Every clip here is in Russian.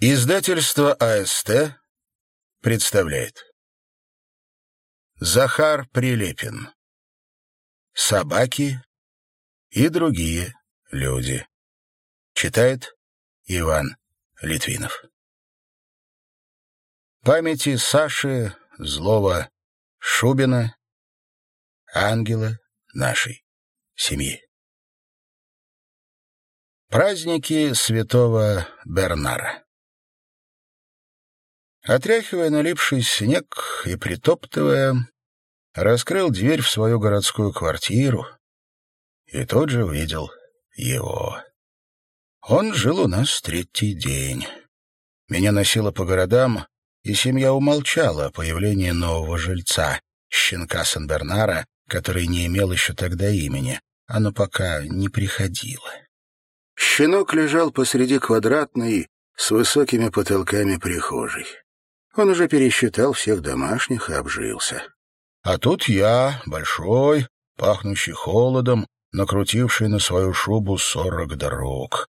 Издательство АСТ представляет Захар Прилепин «Собаки и другие люди». Читает Иван Литвинов. Памяти Саши Злого Шубина, ангела нашей семьи. Праздники святого Бернара. Отряхивая налипший снег и притоптывая, раскрыл дверь в свою городскую квартиру и тут же увидел его. Он жил у нас третий день. Меня носило по городам, и семья умолчала о появлении нового жильца, щенка Сан-Бернара, который не имел еще тогда имени. Оно пока не приходило. Щенок лежал посреди квадратной, с высокими потолками прихожей. Он уже пересчитал всех домашних и обжился. А тут я, большой, пахнущий холодом, накрутивший на свою шубу сорок дорог.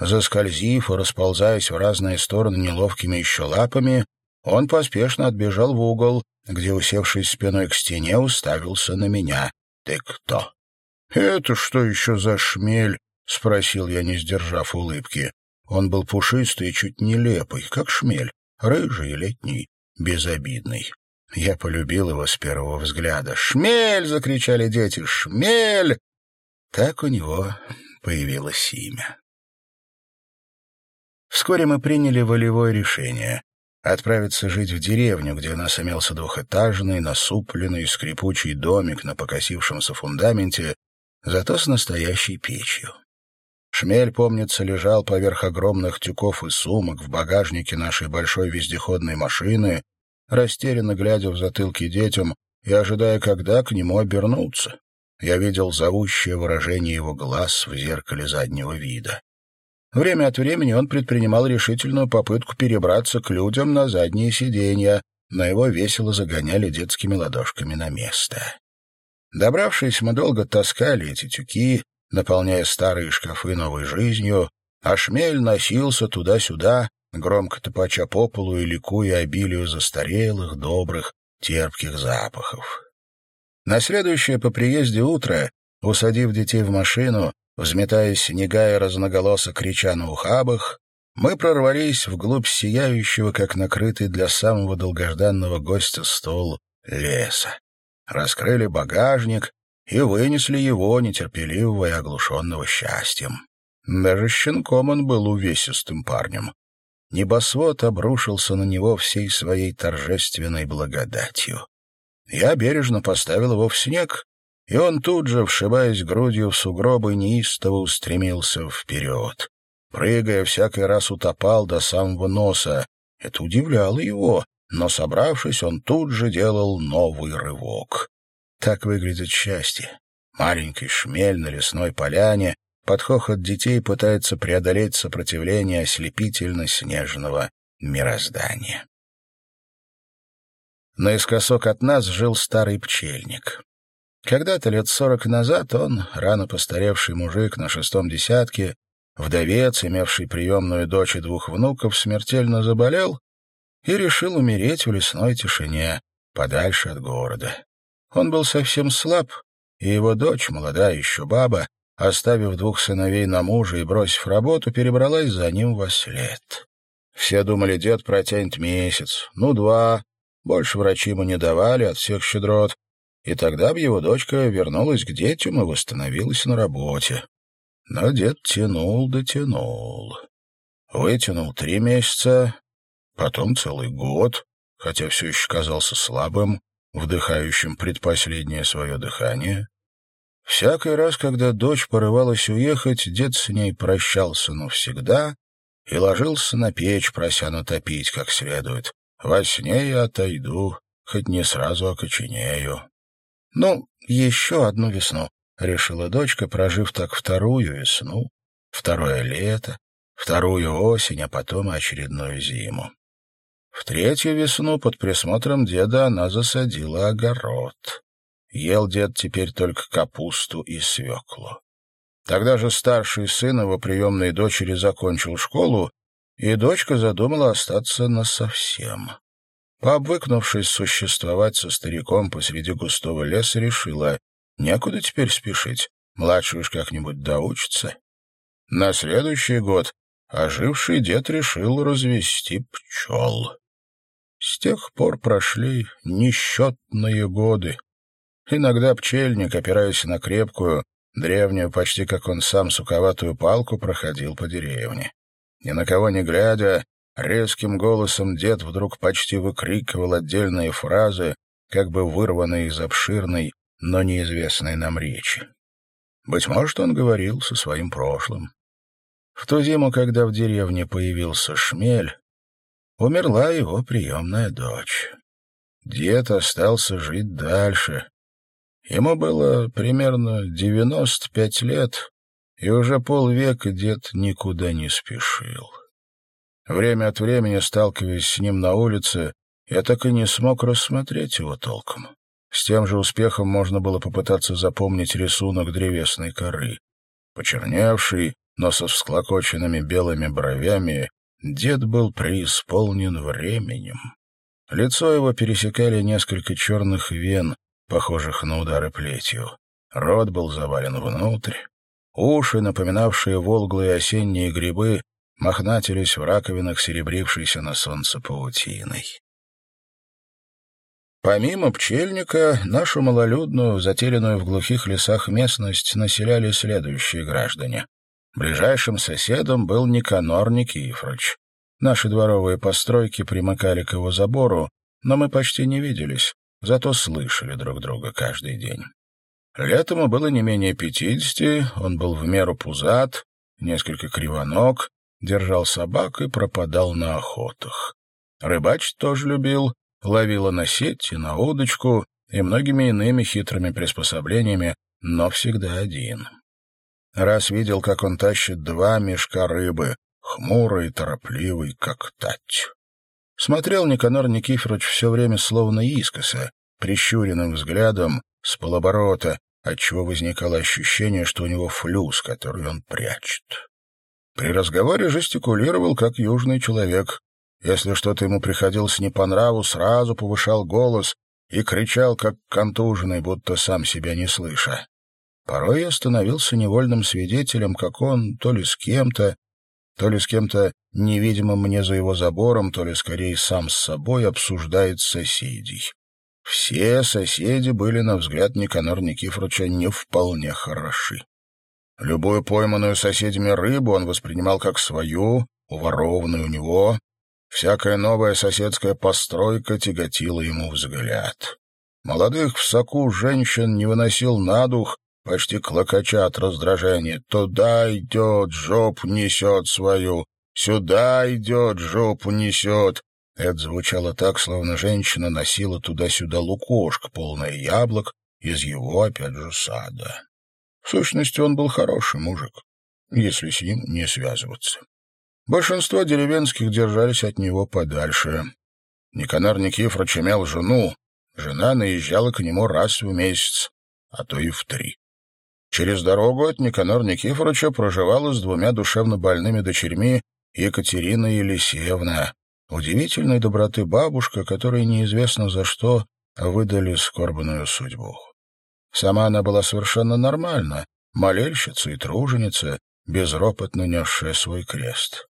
Заскользив и расползаясь в разные стороны неловкими еще лапами, он поспешно отбежал в угол, где, усевшись спиной к стене, уставился на меня. «Ты кто?» «Это что еще за шмель?» — спросил я, не сдержав улыбки. Он был пушистый и чуть нелепый, как шмель рыжий, летний, безобидный. Я полюбил его с первого взгляда. «Шмель!» — закричали дети. «Шмель!» Так у него появилось имя. Вскоре мы приняли волевое решение — отправиться жить в деревню, где у нас имелся двухэтажный, насупленный, скрипучий домик на покосившемся фундаменте, зато с настоящей печью. Шмель, помнится, лежал поверх огромных тюков и сумок в багажнике нашей большой вездеходной машины, растерянно глядя в затылки детям и ожидая, когда к нему обернуться. Я видел зовущее выражение его глаз в зеркале заднего вида. Время от времени он предпринимал решительную попытку перебраться к людям на задние сиденья, но его весело загоняли детскими ладошками на место. Добравшись, мы долго таскали эти тюки, наполняя старые шкафы новой жизнью, а шмель носился туда-сюда, громко топача по полу и ликуя обилию застарелых, добрых, терпких запахов. На следующее по приезде утро, усадив детей в машину, взметаясь снега и разноголосо крича на ухабах, мы прорвались вглубь сияющего, как накрытый для самого долгожданного гостя стол, леса. Раскрыли багажник и вынесли его, нетерпеливого и оглушенного счастьем. Даже щенком он был увесистым парнем. Небосвод обрушился на него всей своей торжественной благодатью. Я бережно поставил его в снег, и он тут же, вшибаясь грудью в сугробы, неистово устремился вперед. Прыгая, всякий раз утопал до самого носа. Это удивляло его, но, собравшись, он тут же делал новый рывок. Так выглядит счастье. Маленький шмель на лесной поляне под хохот детей пытается преодолеть сопротивление ослепительно-снежного мироздания. Наискосок от нас жил старый пчельник. Когда-то лет сорок назад он, рано постаревший мужик на шестом десятке, вдовец, имевший приемную дочь и двух внуков, смертельно заболел и решил умереть в лесной тишине, подальше от города. Он был совсем слаб, и его дочь, молодая еще баба, оставив двух сыновей на мужа и бросив работу, перебралась за ним во след. Все думали, дед протянет месяц, ну, два. Больше врачи ему не давали от всех щедрот. И тогда бы его дочка вернулась к детям и восстановилась на работе. Но дед тянул да тянул. Вытянул три месяца, потом целый год, хотя все еще казался слабым вдыхающим предпоследнее свое дыхание. Всякий раз, когда дочь порывалась уехать, дед с ней прощался навсегда и ложился на печь, прося натопить как следует. «Во сне я отойду, хоть не сразу окоченею». «Ну, еще одну весну», — решила дочка, прожив так вторую весну, второе лето, вторую осень, а потом очередную зиму. В третью весну под присмотром деда она засадила огород. Ел дед теперь только капусту и свеклу. Тогда же старший сын его приемной дочери закончил школу и дочка задумала остаться насовсем. Пообвыкнувшись существовать со стариком посреди густого леса, решила, некуда теперь спешить, младший уж как-нибудь доучится. На следующий год оживший дед решил развести пчел. С тех пор прошли несчетные годы. Иногда пчельник, опираясь на крепкую, древнюю, почти как он сам, суковатую палку, проходил по деревне. Ни на кого не глядя, резким голосом дед вдруг почти выкрикивал отдельные фразы, как бы вырванные из обширной, но неизвестной нам речи. Быть может, он говорил со своим прошлым. В ту зиму, когда в деревне появился шмель, умерла его приемная дочь. Дед остался жить дальше. Ему было примерно девяносто пять лет, и уже полвека дед никуда не спешил. Время от времени, сталкиваясь с ним на улице, я так и не смог рассмотреть его толком. С тем же успехом можно было попытаться запомнить рисунок древесной коры. Почерневший, но со всклокоченными белыми бровями, дед был преисполнен временем. Лицо его пересекали несколько черных вен, похожих на удары плетью. Рот был завален внутрь. Уши, напоминавшие волглые осенние грибы, мохнатились в раковинах, серебрившейся на солнце паутиной. Помимо пчельника, нашу малолюдную, затерянную в глухих лесах местность населяли следующие граждане. Ближайшим соседом был Никанор Никифорович. Наши дворовые постройки примыкали к его забору, но мы почти не виделись, зато слышали друг друга каждый день. Летом ему было не менее пятидесяти, он был в меру пузат, несколько кривоног, держал собак и пропадал на охотах. Рыбачить тоже любил, ловила на сеть и на удочку и многими иными хитрыми приспособлениями, но всегда один. Раз видел, как он тащит два мешка рыбы, хмурый и торопливый, как тать. Смотрел Никанор Никифорович все время словно искоса, прищуренным взглядом, с полоборота, отчего возникало ощущение, что у него флюс, который он прячет. При разговоре жестикулировал, как южный человек. Если что-то ему приходилось не по нраву, сразу повышал голос и кричал, как контуженный, будто сам себя не слыша. Порой я становился невольным свидетелем, как он то ли с кем-то, то ли с кем-то невидимым мне за его забором, то ли скорее сам с собой обсуждает соседей. Все соседи были, на взгляд Никанора Никифоровича, не вполне хороши. Любую пойманную соседями рыбу он воспринимал как свою, уворованную у него. Всякая новая соседская постройка тяготила ему взгляд. Молодых в соку женщин не выносил на дух, почти клокоча от раздражения. «Туда идет, жопу несет свою! Сюда идет, жопу несет!» Это звучало так, словно женщина носила туда-сюда лукошко, полное яблок, из его, опять же, сада. В сущности, он был хороший мужик, если с ним не связываться. Большинство деревенских держались от него подальше. Никанор Никифорович имел жену. Жена наезжала к нему раз в месяц, а то и в три. Через дорогу от Никанора Никифоровича проживала с двумя душевно больными дочерьми Екатерина Елисеевна, удивительной доброты бабушка, которой неизвестно за что выдали скорбную судьбу. Сама она была совершенно нормальна, молельщица и труженица, безропотно несшая свой крест.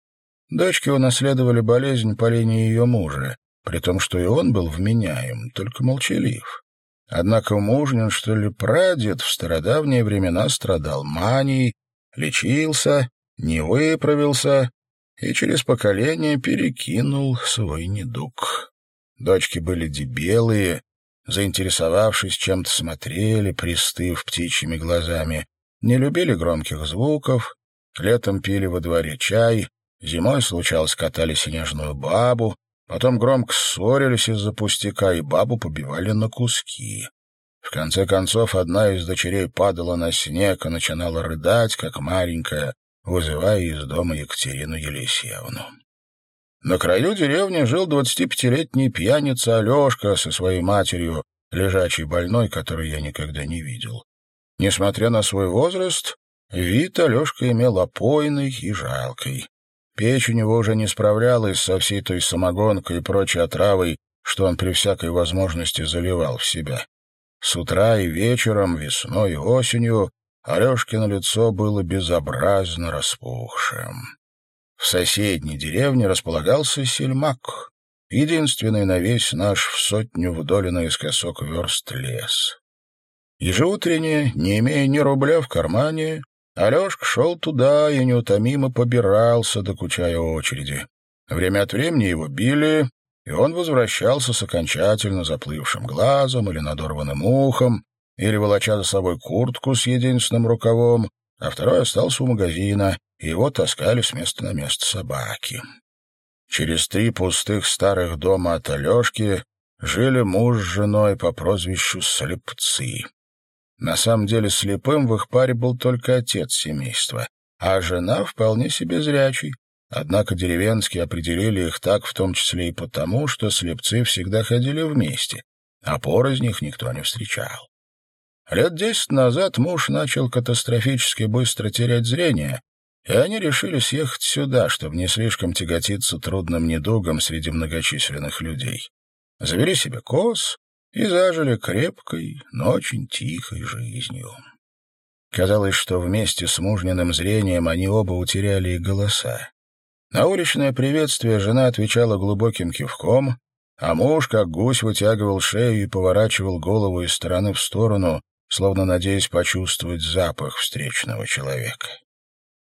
Дочки унаследовали болезнь по линии ее мужа, при том, что и он был вменяем, только молчалив. Однако мужнин, что ли, прадед в стародавние времена страдал манией, лечился, не выправился и через поколение перекинул свой недуг. Дочки были дебелые, заинтересовавшись чем-то, смотрели, пристыв птичьими глазами, не любили громких звуков, летом пили во дворе чай, зимой, случалось, катали снежную бабу, потом громко ссорились из-за пустяка, и бабу побивали на куски. В конце концов, одна из дочерей падала на снег и начинала рыдать, как маленькая, вызывая из дома Екатерину Елисеевну. На краю деревни жил двадцатипятилетний пьяница Алешка со своей матерью, лежачей больной, которой я никогда не видел. Несмотря на свой возраст, вид Алешка имел опойный и жалкий. Печь у него уже не справлялась со всей той самогонкой и прочей отравой, что он при всякой возможности заливал в себя. С утра и вечером, весной и осенью Алешкино лицо было безобразно распухшим. В соседней деревне располагался сельмак, единственный на весь наш в сотню вдоль наискосок верст лес. Ежеутренне, не имея ни рубля в кармане, Алешка шел туда и неутомимо побирался, докучая очереди. Время от времени его били, и он возвращался с окончательно заплывшим глазом или надорванным ухом, или волоча за собой куртку с единственным рукавом, а второй остался у магазина, и его таскали с места на место собаки. Через три пустых старых дома от Алешки жили муж с женой по прозвищу Слепцы. На самом деле слепым в их паре был только отец семейства, а жена вполне себе зрячий. Однако деревенские определили их так в том числе и потому, что слепцы всегда ходили вместе, а порознь их никто не встречал. Лет десять назад муж начал катастрофически быстро терять зрение, и они решили съехать сюда, чтобы не слишком тяготиться трудным недугом среди многочисленных людей. Завели себе коз и зажили крепкой, но очень тихой жизнью. Казалось, что вместе с мужниным зрением они оба утеряли и голоса. На уличное приветствие жена отвечала глубоким кивком, а муж, как гусь, вытягивал шею и поворачивал голову из стороны в сторону, словно надеясь почувствовать запах встречного человека.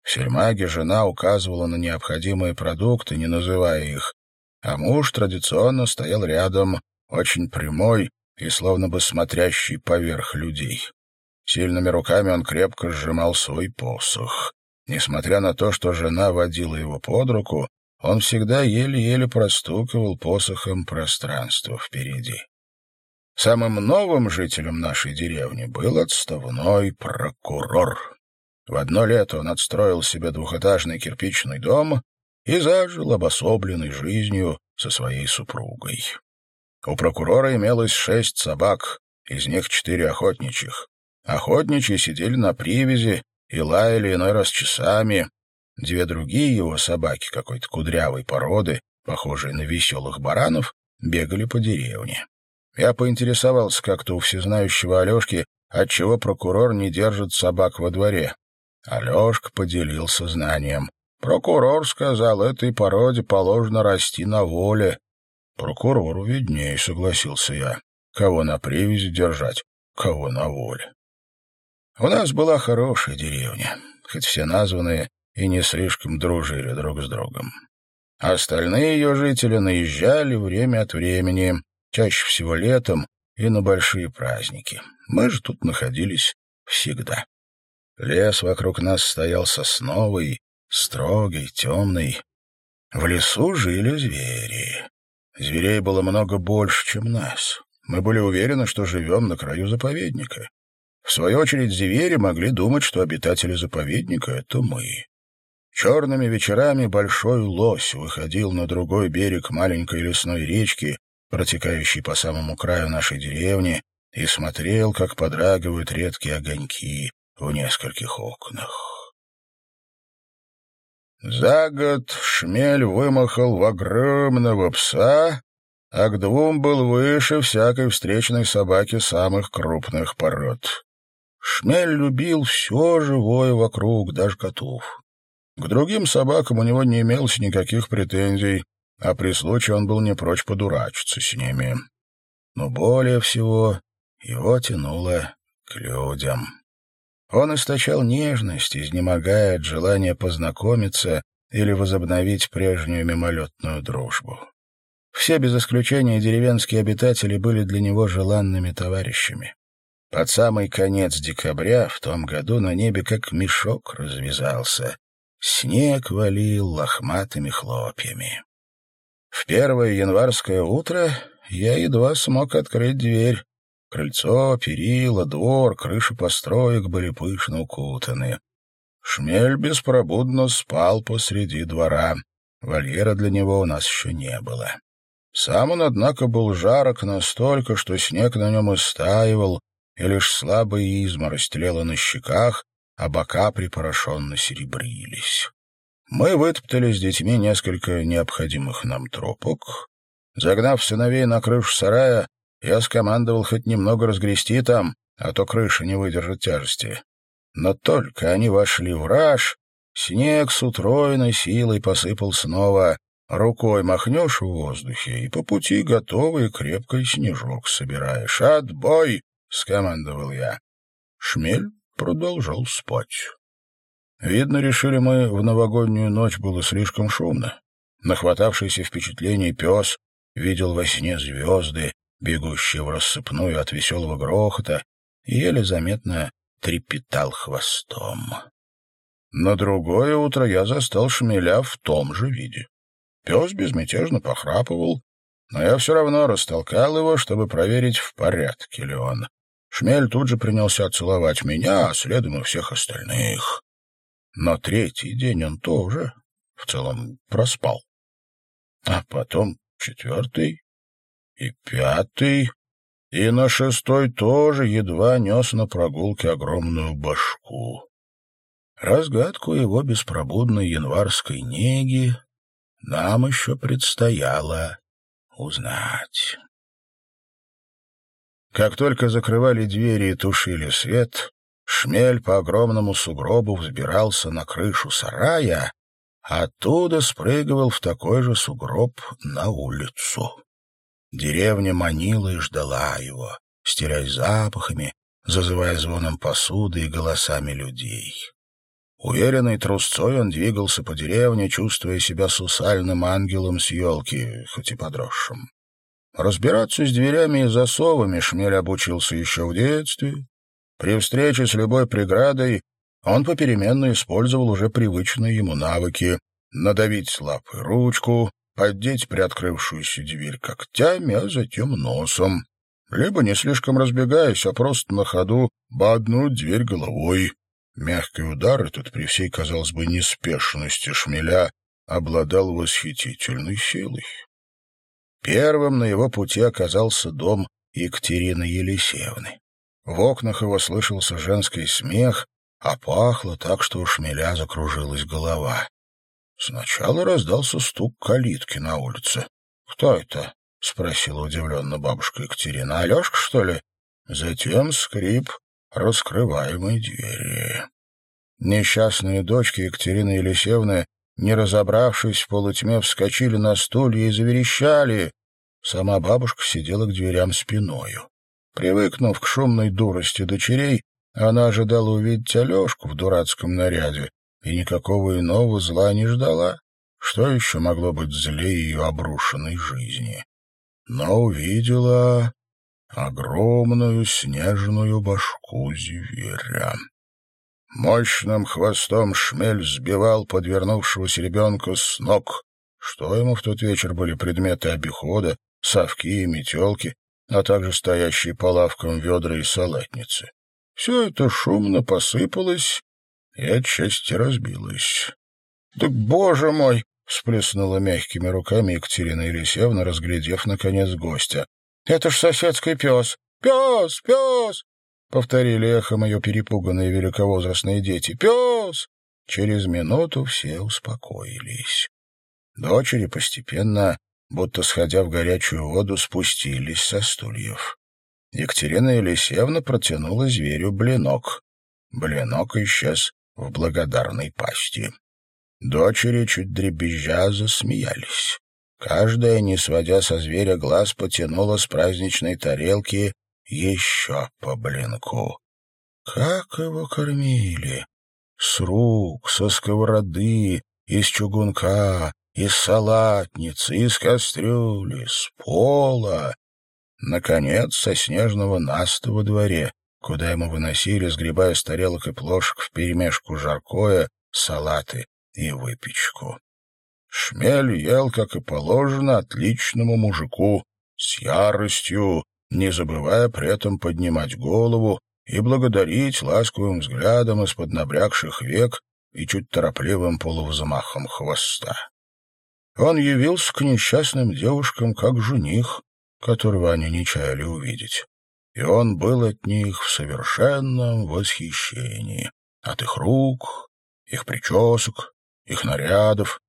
В сельмаге жена указывала на необходимые продукты, не называя их, а муж традиционно стоял рядом, очень прямой и словно бы смотрящий поверх людей. Сильными руками он крепко сжимал свой посох. Несмотря на то, что жена водила его под руку, он всегда еле-еле простукивал посохом пространство впереди. Самым новым жителем нашей деревни был отставной прокурор. В одно лето он отстроил себе двухэтажный кирпичный дом и зажил обособленной жизнью со своей супругой. У прокурора имелось шесть собак, из них четыре охотничьих. Охотничьи сидели на привязи и лаяли иной раз часами. Две другие его собаки какой-то кудрявой породы, похожие на веселых баранов, бегали по деревне. Я поинтересовался как-то у всезнающего Алешки, отчего прокурор не держит собак во дворе. Алешка поделился знанием. Прокурор сказал, этой породе положено расти на воле. Прокурору виднее, согласился я. Кого на привязи держать, кого на воле. У нас была хорошая деревня, хоть все названные и не слишком дружили друг с другом. Остальные ее жители наезжали время от времени, чаще всего летом и на большие праздники. Мы же тут находились всегда. Лес вокруг нас стоял сосновый, строгий, темный. В лесу жили звери. Зверей было много больше, чем нас. Мы были уверены, что живем на краю заповедника. В свою очередь, звери могли думать, что обитатели заповедника — это мы. Черными вечерами большой лось выходил на другой берег маленькой лесной речки, протекающей по самому краю нашей деревни, и смотрел, как подрагивают редкие огоньки в нескольких окнах. За год шмель вымахал в огромного пса, а к двум был выше всякой встречной собаки самых крупных пород. Шмель любил все живое вокруг, даже котов. К другим собакам у него не имелось никаких претензий, а при случае он был не прочь подурачиться с ними. Но более всего его тянуло к людям. Он источал нежность, изнемогая от желания познакомиться или возобновить прежнюю мимолетную дружбу. Все без исключения деревенские обитатели были для него желанными товарищами. Под самый конец декабря в том году на небе как мешок развязался. Снег валил лохматыми хлопьями. В первое январское утро я едва смог открыть дверь. Крыльцо, перила, двор, крыши построек были пышно укутаны. Шмель беспробудно спал посреди двора. Вольера для него у нас еще не было. Сам он, однако, был жарок настолько, что снег на нем истаивал, и лишь слабая изморозь тлела на щеках, а бока припорошенно серебрились. Мы вытоптали с детьми несколько необходимых нам тропок. Загнав сыновей на крышу сарая, я скомандовал хоть немного разгрести там, а то крыша не выдержит тяжести. Но только они вошли в раж, снег с утроенной силой посыпал снова. Рукой махнешь в воздухе, и по пути готовый крепкий снежок собираешь. «Отбой!» — скомандовал я. Шмель продолжал спать. Видно, решили мы, в новогоднюю ночь было слишком шумно. Нахватавшийся впечатлений пес видел во сне звезды, бегущие в рассыпную от веселого грохота, еле заметно трепетал хвостом. На другое утро я застал шмеля в том же виде. Пес безмятежно похрапывал, но я все равно растолкал его, чтобы проверить, в порядке ли он. Шмель тут же принялся целовать меня, а следом и всех остальных. На третий день он тоже в целом проспал. А потом четвертый и пятый, и на шестой тоже едва нес на прогулке огромную башку. Разгадку его беспробудной январской неги нам еще предстояло узнать. Как только закрывали двери и тушили свет, Шмель по огромному сугробу взбирался на крышу сарая, оттуда спрыгивал в такой же сугроб на улицу. Деревня манила и ждала его, стерясь запахами, зазывая звоном посуды и голосами людей. Уверенной трусцой он двигался по деревне, чувствуя себя сусальным ангелом с елки, хоть и подросшим. Разбираться с дверями и засовами Шмель обучился еще в детстве, при встрече с любой преградой он попеременно использовал уже привычные ему навыки надавить лапой ручку, поддеть приоткрывшуюся дверь когтями, а затем носом. Либо, не слишком разбегаясь, а просто на ходу боднуть дверь головой. Мягкий удар этот при всей, казалось бы, неспешности шмеля обладал восхитительной силой. Первым на его пути оказался дом Екатерины Елисеевны. В окнах его слышался женский смех, а пахло так, что у шмеля закружилась голова. Сначала раздался стук калитки на улице. «Кто это?» — спросила удивленно бабушка Екатерина. «Алешка, что ли?» Затем скрип раскрываемой двери. Несчастные дочки Екатерины Елисеевны, не разобравшись в полутьме, вскочили на стулья и заверещали. Сама бабушка сидела к дверям спиною. Привыкнув к шумной дурости дочерей, она ожидала увидеть Алешку в дурацком наряде и никакого иного зла не ждала. Что еще могло быть злее ее обрушенной жизни? Но увидела огромную снежную башку зверя. Мощным хвостом шмель сбивал подвернувшегося ребенка с ног. Что ему в тот вечер были предметы обихода, совки и метелки, а также стоящие по лавкам ведра и салатницы. Все это шумно посыпалось и отчасти разбилось. — Так, боже мой! — всплеснула мягкими руками Екатерина Елисеевна, разглядев, наконец, гостя. — Это ж соседский пес! Пес! Пес! — повторили эхом ее перепуганные великовозрастные дети. «Пес!» Через минуту все успокоились. Дочери постепенно будто сходя в горячую воду, спустились со стульев. Екатерина Елисеевна протянула зверю блинок. Блинок исчез в благодарной пасти. Дочери, чуть дребезжа, засмеялись. Каждая, не сводя со зверя глаз, потянула с праздничной тарелки еще по блинку. Как его кормили! С рук, со сковороды, из чугунка, из салатницы, из кастрюли, с пола. Наконец, со снежного наста во дворе, куда ему выносили, сгребая с тарелок и плошек вперемешку жаркое, салаты и выпечку. Шмель ел, как и положено, отличному мужику, с яростью, не забывая при этом поднимать голову и благодарить ласковым взглядом из-под набрякших век и чуть торопливым полувзмахом хвоста. Он явился к несчастным девушкам как жених, которого они не чаяли увидеть. И он был от них в совершенном восхищении. От их рук, их причесок, их нарядов,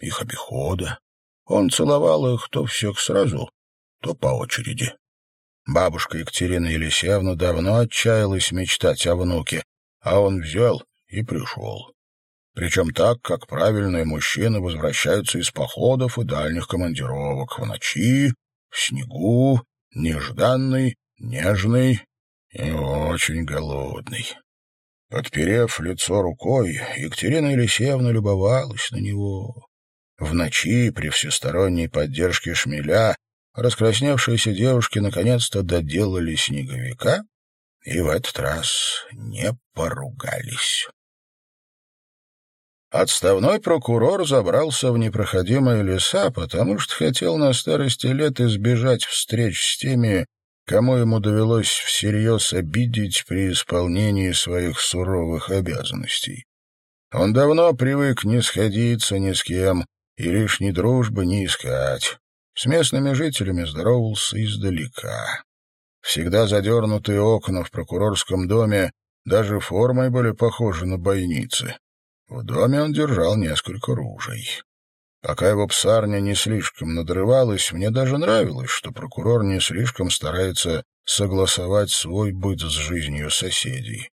их обихода. Он целовал их то всех сразу, то по очереди. Бабушка Екатерина Елисеевна давно отчаялась мечтать о внуке, а он взял и пришел. Причем так, как правильные мужчины возвращаются из походов и дальних командировок в ночи, в снегу, нежданный, нежный и очень голодный. Подперев лицо рукой, Екатерина Елисеевна любовалась на него. В ночи, при всесторонней поддержке шмеля, раскрасневшиеся девушки наконец-то доделали снеговика и в этот раз не поругались. Отставной прокурор забрался в непроходимые леса, потому что хотел на старости лет избежать встреч с теми, кому ему довелось всерьез обидеть при исполнении своих суровых обязанностей. Он давно привык не сходиться ни с кем и лишней дружбы не искать. С местными жителями здоровался издалека. Всегда задернутые окна в прокурорском доме даже формой были похожи на бойницы. В доме он держал несколько ружей. Пока его псарня не слишком надрывалась, мне даже нравилось, что прокурор не слишком старается согласовать свой быт с жизнью соседей.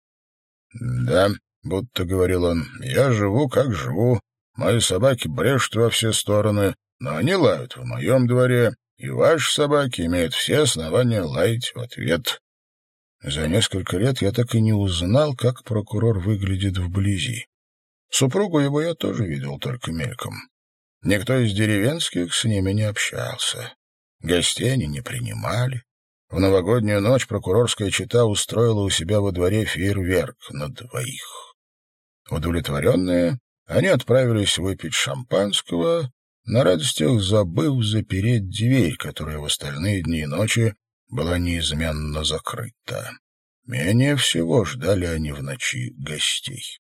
«Да», — будто говорил он, — «я живу, как живу. Мои собаки брешут во все стороны, но они лают в моем дворе, и ваши собаки имеют все основания лаять в ответ». За несколько лет я так и не узнал, как прокурор выглядит вблизи. Супругу его я тоже видел только мельком. Никто из деревенских с ними не общался. Гостей они не принимали. В новогоднюю ночь прокурорская чита устроила у себя во дворе фейерверк на двоих. Удовлетворенные, они отправились выпить шампанского, на радостях забыв запереть дверь, которая в остальные дни и ночи была неизменно закрыта. Менее всего ждали они в ночи гостей.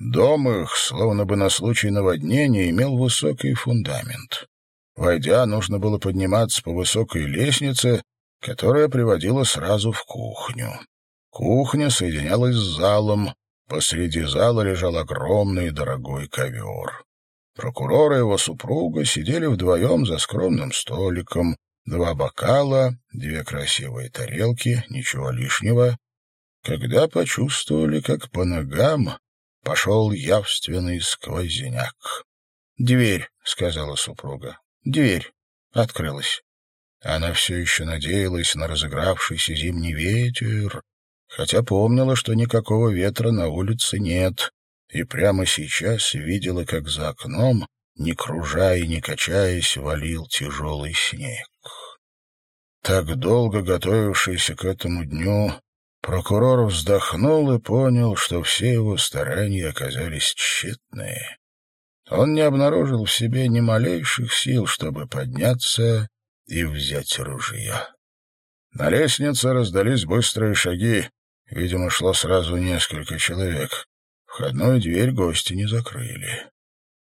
Дом их, словно бы на случай наводнения, имел высокий фундамент. Войдя, нужно было подниматься по высокой лестнице, которая приводила сразу в кухню. Кухня соединялась с залом. Посреди зала лежал огромный дорогой ковер. Прокурор и его супруга сидели вдвоем за скромным столиком. Два бокала, две красивые тарелки, ничего лишнего. Когда почувствовали, как по ногам пошел явственный сквозняк. «Дверь», — сказала супруга. «Дверь». Открылась. Она все еще надеялась на разыгравшийся зимний ветер, хотя помнила, что никакого ветра на улице нет, и прямо сейчас видела, как за окном, не кружа и не качаясь, валил тяжелый снег. Так долго готовившийся к этому дню, Прокурор вздохнул и понял, что все его старания оказались тщетные. Он не обнаружил в себе ни малейших сил, чтобы подняться и взять ружье. На лестнице раздались быстрые шаги. Видимо, шло сразу несколько человек. Входную дверь гости не закрыли.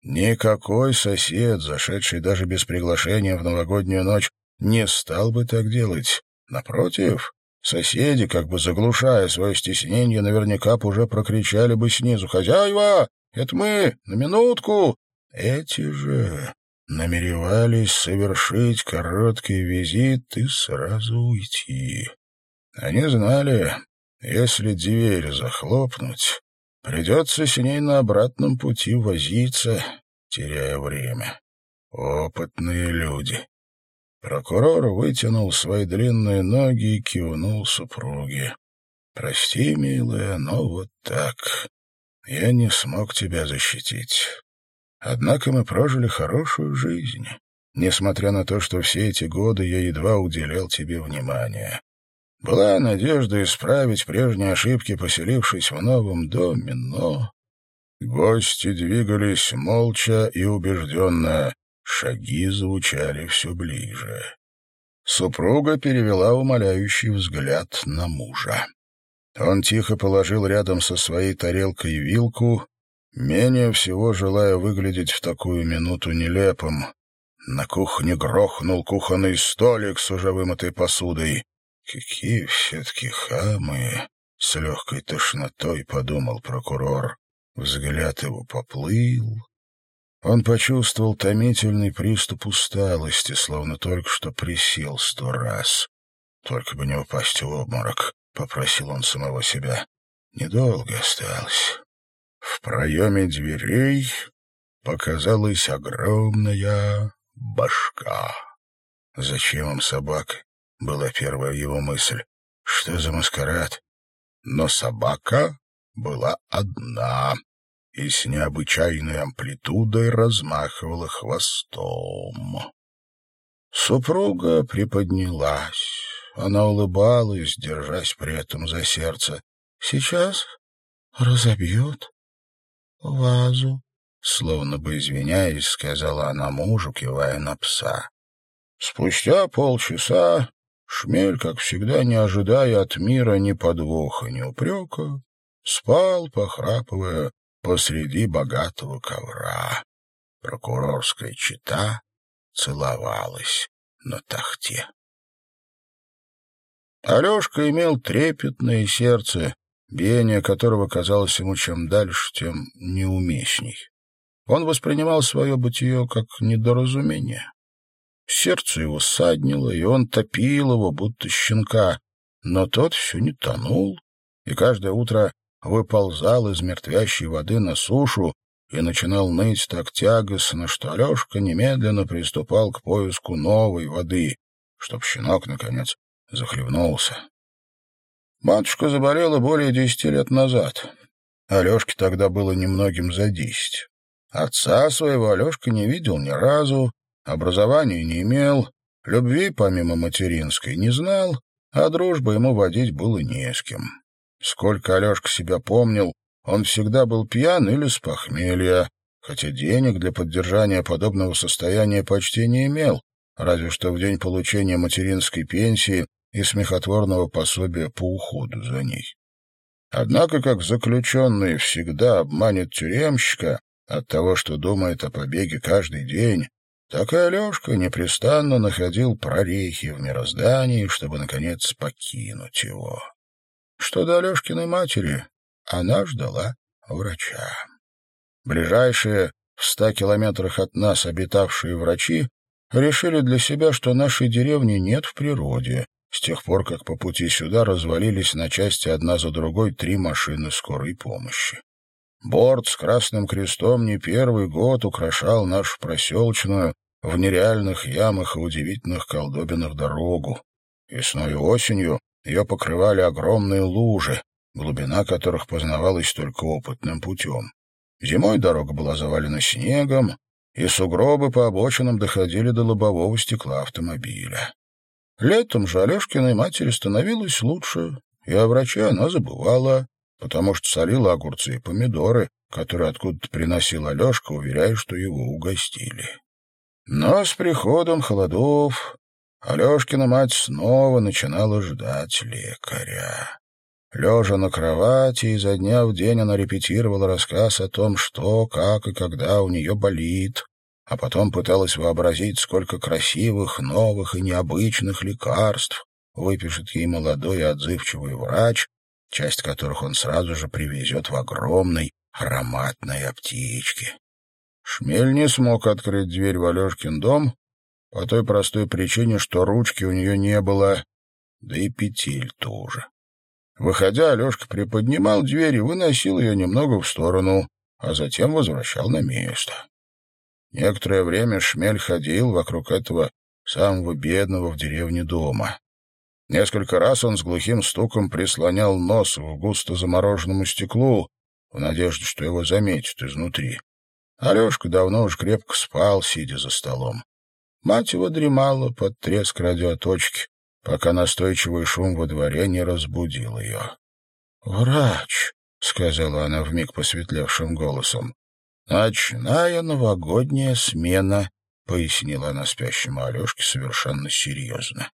Никакой сосед, зашедший даже без приглашения в новогоднюю ночь, не стал бы так делать. Напротив, Соседи, как бы заглушая свое стеснение, наверняка б уже прокричали бы снизу «Хозяева! Это мы! На минутку!» Эти же намеревались совершить короткий визит и сразу уйти. Они знали, если дверь захлопнуть, придется с ней на обратном пути возиться, теряя время. Опытные люди. Прокурор вытянул свои длинные ноги и кивнул супруге. «Прости, милая, но вот так. Я не смог тебя защитить. Однако мы прожили хорошую жизнь, несмотря на то, что все эти годы я едва уделял тебе внимания. Была надежда исправить прежние ошибки, поселившись в новом доме, но...» Гости двигались молча и убежденно, Шаги звучали все ближе. Супруга перевела умоляющий взгляд на мужа. Он тихо положил рядом со своей тарелкой вилку, менее всего желая выглядеть в такую минуту нелепым. На кухне грохнул кухонный столик с уже вымытой посудой. «Какие все-таки хамы!» — с легкой тошнотой подумал прокурор. Взгляд его поплыл, Он почувствовал томительный приступ усталости, словно только что присел сто раз. «Только бы не упасть в обморок», — попросил он самого себя. Недолго осталось. В проеме дверей показалась огромная башка. «Зачем им собака?» — была первая его мысль. «Что за маскарад?» Но собака была одна и с необычайной амплитудой размахивала хвостом. Супруга приподнялась. Она улыбалась, держась при этом за сердце. «Сейчас разобьет вазу», — словно бы извиняясь, сказала она мужу, кивая на пса. Спустя полчаса Шмель, как всегда, не ожидая от мира ни подвоха, ни упрека, спал, похрапывая посреди богатого ковра. Прокурорская чита целовалась на тахте. Алешка имел трепетное сердце, биение которого казалось ему чем дальше, тем неуместней. Он воспринимал свое бытие как недоразумение. Сердце его саднило, и он топил его, будто щенка, но тот все не тонул, и каждое утро выползал из мертвящей воды на сушу и начинал ныть так тягостно, что Алешка немедленно приступал к поиску новой воды, чтоб щенок, наконец, захлебнулся. Матушка заболела более десяти лет назад. Алешке тогда было немногим за десять. Отца своего Алешка не видел ни разу, образования не имел, любви помимо материнской не знал, а дружбы ему водить было не с кем. Сколько Алешка себя помнил, он всегда был пьян или с похмелья, хотя денег для поддержания подобного состояния почти не имел, разве что в день получения материнской пенсии и смехотворного пособия по уходу за ней. Однако, как заключенный всегда обманет тюремщика от того, что думает о побеге каждый день, так и Алешка непрестанно находил прорехи в мироздании, чтобы, наконец, покинуть его. Что до Алешкиной матери, она ждала врача. Ближайшие, в ста километрах от нас обитавшие врачи, решили для себя, что нашей деревни нет в природе, с тех пор, как по пути сюда развалились на части одна за другой три машины скорой помощи. Борт с красным крестом не первый год украшал нашу проселочную в нереальных ямах и удивительных колдобинах дорогу. Весной и осенью ее покрывали огромные лужи, глубина которых познавалась только опытным путем. Зимой дорога была завалена снегом, и сугробы по обочинам доходили до лобового стекла автомобиля. Летом же Алешкиной матери становилось лучше, и о враче она забывала потому что солила огурцы и помидоры, которые откуда-то приносил Алешка, уверяя, что его угостили. Но с приходом холодов Алешкина мать снова начинала ждать лекаря. Лежа на кровати, изо дня в день она репетировала рассказ о том, что, как и когда у нее болит, а потом пыталась вообразить, сколько красивых, новых и необычных лекарств выпишет ей молодой и отзывчивый врач, часть которых он сразу же привезет в огромной ароматной аптечке. Шмель не смог открыть дверь в Алешкин дом по той простой причине, что ручки у нее не было, да и петель тоже. Выходя, Алешка приподнимал дверь и выносил ее немного в сторону, а затем возвращал на место. Некоторое время Шмель ходил вокруг этого самого бедного в деревне дома. Несколько раз он с глухим стуком прислонял нос в густо замороженному стеклу, в надежде, что его заметят изнутри. Алешка давно уж крепко спал, сидя за столом. Мать его дремала под треск радиоточки, пока настойчивый шум во дворе не разбудил ее. «Врач», — сказала она вмиг посветлевшим голосом, — «ночная новогодняя смена», — пояснила она спящему Алешке совершенно серьезно.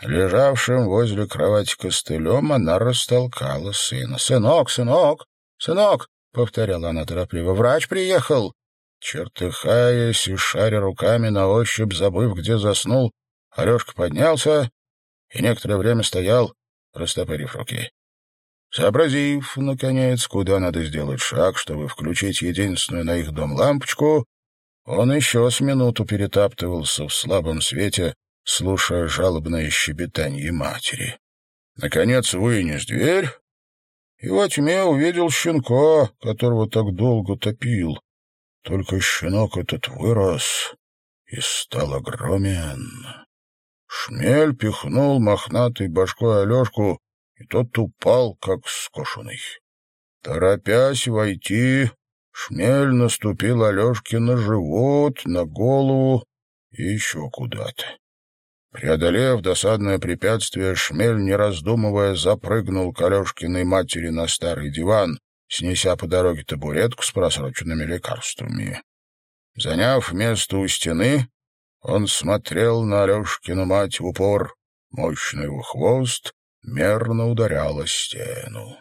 Лежавшим возле кровати костылем она растолкала сына. «Сынок, сынок, сынок!» — повторяла она торопливо. «Врач приехал!» Чертыхаясь и шаря руками на ощупь, забыв, где заснул, Алешка поднялся и некоторое время стоял, растопырив руки. Сообразив, наконец, куда надо сделать шаг, чтобы включить единственную на их дом лампочку, Он еще с минуту перетаптывался в слабом свете, слушая жалобное щебетание матери. Наконец вынес дверь и во тьме увидел щенка, которого так долго топил. Только щенок этот вырос и стал огромен. Шмель пихнул мохнатой башкой Алешку, и тот упал, как скошенный. Торопясь войти, шмель наступил Алешке на живот, на голову и еще куда-то. Преодолев досадное препятствие, шмель, не раздумывая, запрыгнул к Алешкиной матери на старый диван, снеся по дороге табуретку с просроченными лекарствами. Заняв место у стены, он смотрел на Алешкину мать в упор. Мощный его хвост мерно ударял о стену.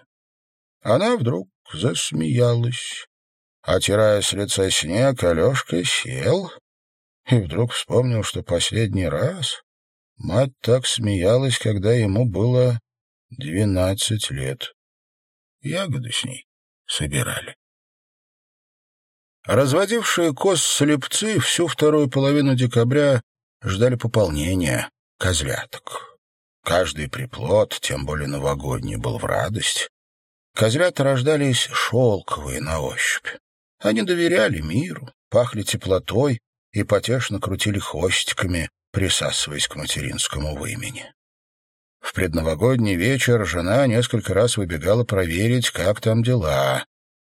Она вдруг засмеялась. Отирая с лица снег, Алешка сел и вдруг вспомнил, что последний раз Мать так смеялась, когда ему было двенадцать лет. Ягоды с ней собирали. Разводившие коз слепцы всю вторую половину декабря ждали пополнения козляток. Каждый приплод, тем более новогодний, был в радость. Козлята рождались шелковые на ощупь. Они доверяли миру, пахли теплотой и потешно крутили хвостиками, присасываясь к материнскому вымени. В предновогодний вечер жена несколько раз выбегала проверить, как там дела.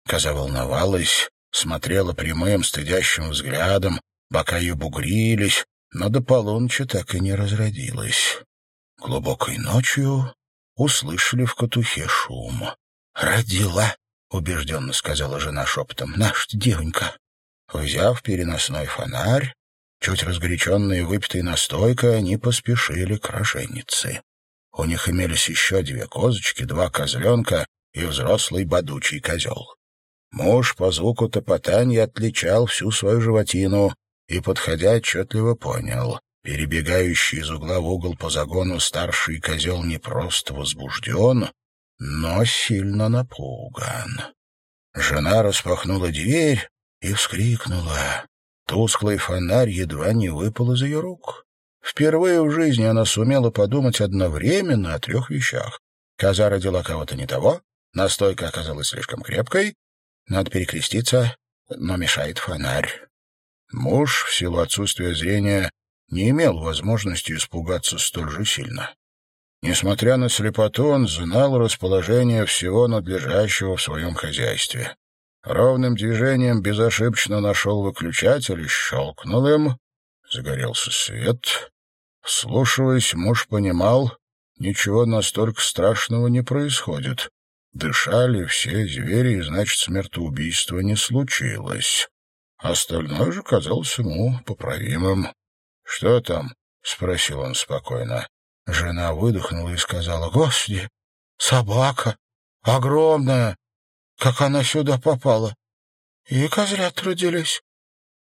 Коза волновалась, смотрела прямым, стыдящим взглядом, бока ее бугрились, но до полуночи так и не разродилась. Глубокой ночью услышали в катухе шум. «Родила!» — убежденно сказала жена шепотом. «Наша девонька!» Взяв переносной фонарь, Чуть разгоряченные выпитой настойкой, они поспешили к роженице. У них имелись еще две козочки, два козленка и взрослый бодучий козел. Муж по звуку топотания отличал всю свою животину и, подходя, отчетливо понял. Перебегающий из угла в угол по загону старший козел не просто возбужден, но сильно напуган. Жена распахнула дверь и вскрикнула. Тусклый фонарь едва не выпал из ее рук. Впервые в жизни она сумела подумать одновременно о трех вещах. Коза родила кого-то не того, настойка оказалась слишком крепкой, надо перекреститься, но мешает фонарь. Муж, в силу отсутствия зрения, не имел возможности испугаться столь же сильно. Несмотря на слепоту, он знал расположение всего надлежащего в своем хозяйстве. Ровным движением безошибочно нашел выключатель и щелкнул им. Загорелся свет. Слушаясь, муж понимал, ничего настолько страшного не происходит. Дышали все звери, и, значит, смертоубийства не случилось. Остальное же казалось ему поправимым. — Что там? — спросил он спокойно. Жена выдохнула и сказала, — Господи, собака! Огромная! как она сюда попала. И козлят трудились.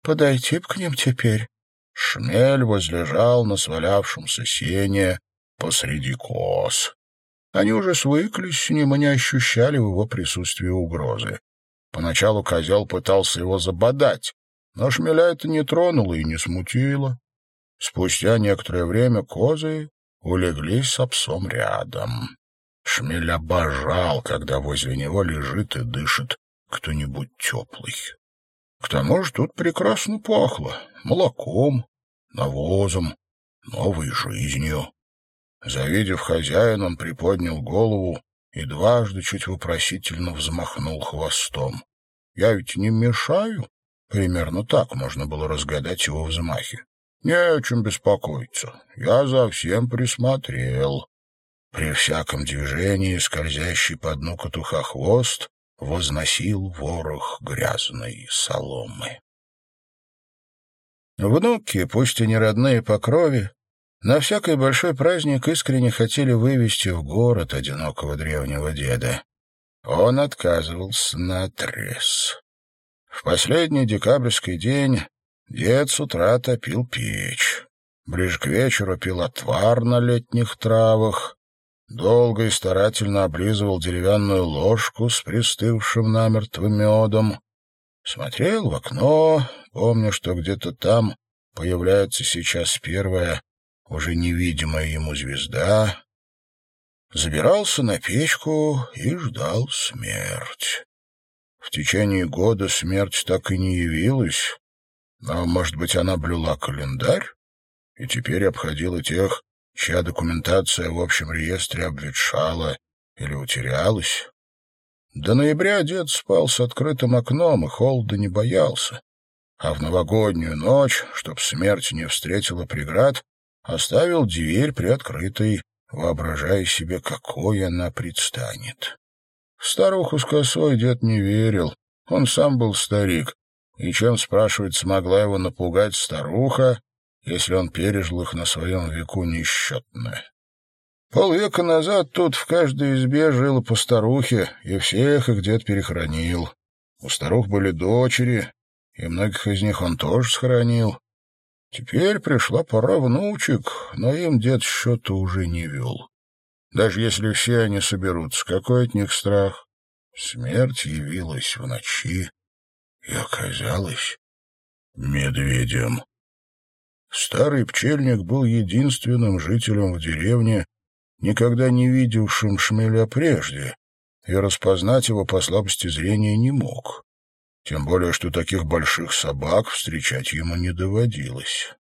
Подойти б к ним теперь. Шмель возлежал на свалявшемся сене посреди коз. Они уже свыклись с ним и не ощущали в его присутствии угрозы. Поначалу козел пытался его забодать, но шмеля это не тронуло и не смутило. Спустя некоторое время козы улеглись с псом рядом. Шмель обожал, когда возле него лежит и дышит кто-нибудь теплый. К тому же тут прекрасно пахло молоком, навозом, новой жизнью. Завидев хозяина, он приподнял голову и дважды чуть вопросительно взмахнул хвостом. «Я ведь не мешаю?» Примерно так можно было разгадать его взмахи. «Не о чем беспокоиться. Я за всем присмотрел. При всяком движении скользящий по дну катуха хвост возносил ворох грязной соломы. Внуки, пусть и не родные по крови, на всякий большой праздник искренне хотели вывести в город одинокого древнего деда. Он отказывался наотрез. В последний декабрьский день дед с утра топил печь. Ближе к вечеру пил отвар на летних травах, долго и старательно облизывал деревянную ложку с пристывшим намертво медом, смотрел в окно, помня, что где-то там появляется сейчас первая, уже невидимая ему звезда, забирался на печку и ждал смерть. В течение года смерть так и не явилась, но, может быть, она блюла календарь и теперь обходила тех, чья документация в общем реестре обветшала или утерялась. До ноября дед спал с открытым окном и холода не боялся, а в новогоднюю ночь, чтоб смерть не встретила преград, оставил дверь приоткрытой, воображая себе, какой она предстанет. Старуху с косой дед не верил, он сам был старик, и чем, спрашивать, смогла его напугать старуха, если он пережил их на своем веку несчетное. Полвека назад тут в каждой избе жило по старухе, и всех их дед перехоронил. У старух были дочери, и многих из них он тоже схоронил. Теперь пришла пора внучек, но им дед счета уже не вел. Даже если все они соберутся, какой от них страх? Смерть явилась в ночи и оказалась медведем. Старый пчельник был единственным жителем в деревне, никогда не видевшим шмеля прежде, и распознать его по слабости зрения не мог. Тем более, что таких больших собак встречать ему не доводилось.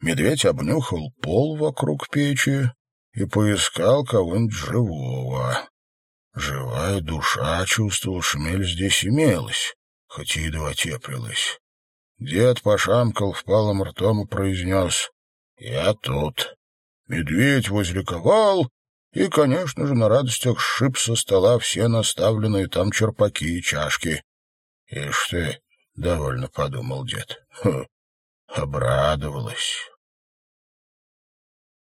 Медведь обнюхал пол вокруг печи и поискал кого-нибудь живого. Живая душа, чувствовал, шмель здесь имелась, хоть и едва теплилась. Дед пошамкал впалым ртом и произнес «Я тут». Медведь возликовал и, конечно же, на радостях сшиб со стола все наставленные там черпаки и чашки. «Ишь ты!» — довольно подумал дед. Хм, обрадовалась.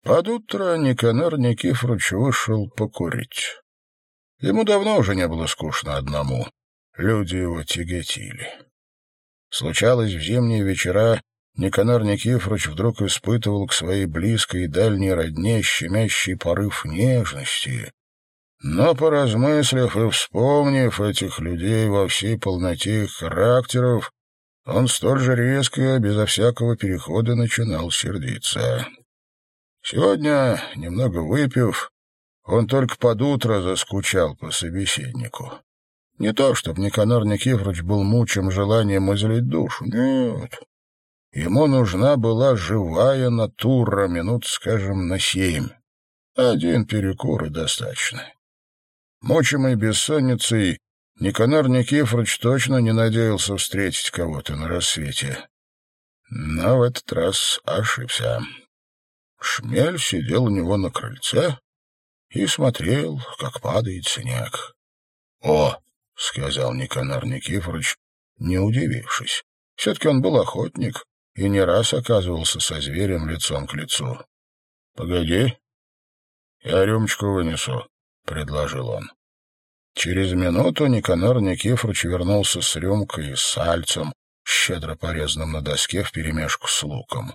Под утро Никанор Никифорович вышел покурить. Ему давно уже не было скучно одному. Люди его тяготили. Случалось, в зимние вечера Никанор Никифорович вдруг испытывал к своей близкой и дальней родне щемящий порыв нежности, но, поразмыслив и вспомнив этих людей во всей полноте их характеров, он столь же резко, безо всякого перехода, начинал сердиться. Сегодня, немного выпив, он только под утро заскучал по собеседнику. Не то, чтобы Никанор Никифорович был мучим желанием излить душу, нет. Ему нужна была живая натура, минут, скажем, на семь. Один перекур и достаточно. Мучимый бессонницей, Никанор Никифорович точно не надеялся встретить кого-то на рассвете. Но в этот раз ошибся. Шмель сидел у него на крыльце и смотрел, как падает снег. «О!» — сказал Никанор Никифорович, не удивившись. Все-таки он был охотник и не раз оказывался со зверем лицом к лицу. — Погоди, я рюмочку вынесу. — предложил он. Через минуту Никанор Никифорович вернулся с рюмкой и сальцем, щедро порезанным на доске вперемешку с луком.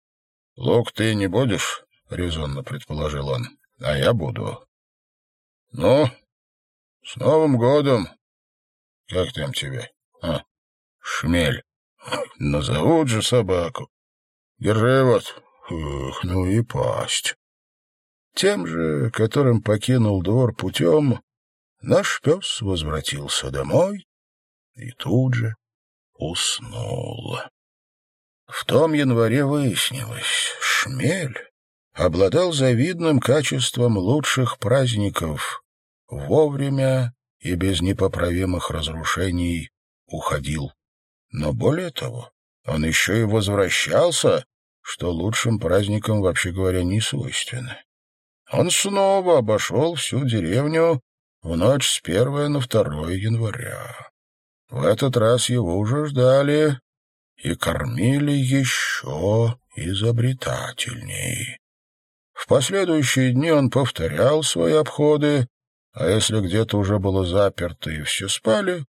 — Лук ты не будешь? — резонно предположил он. — А я буду. — Ну, с Новым годом! Как там тебе? А, шмель. Назовут же собаку. Держи вот. Ух, ну и пасть. Тем же, которым покинул двор путем, наш пес возвратился домой и тут же уснул. В том январе выяснилось, шмель обладал завидным качеством лучших праздников. Вовремя и без непоправимых разрушений уходил. Но более того, он еще и возвращался, что лучшим праздникам, вообще говоря, не свойственно. Он снова обошел всю деревню в ночь с 1 на 2 января. В этот раз его уже ждали и кормили еще изобретательней. В последующие дни он повторял свои обходы, а если где-то уже было заперто и все спали,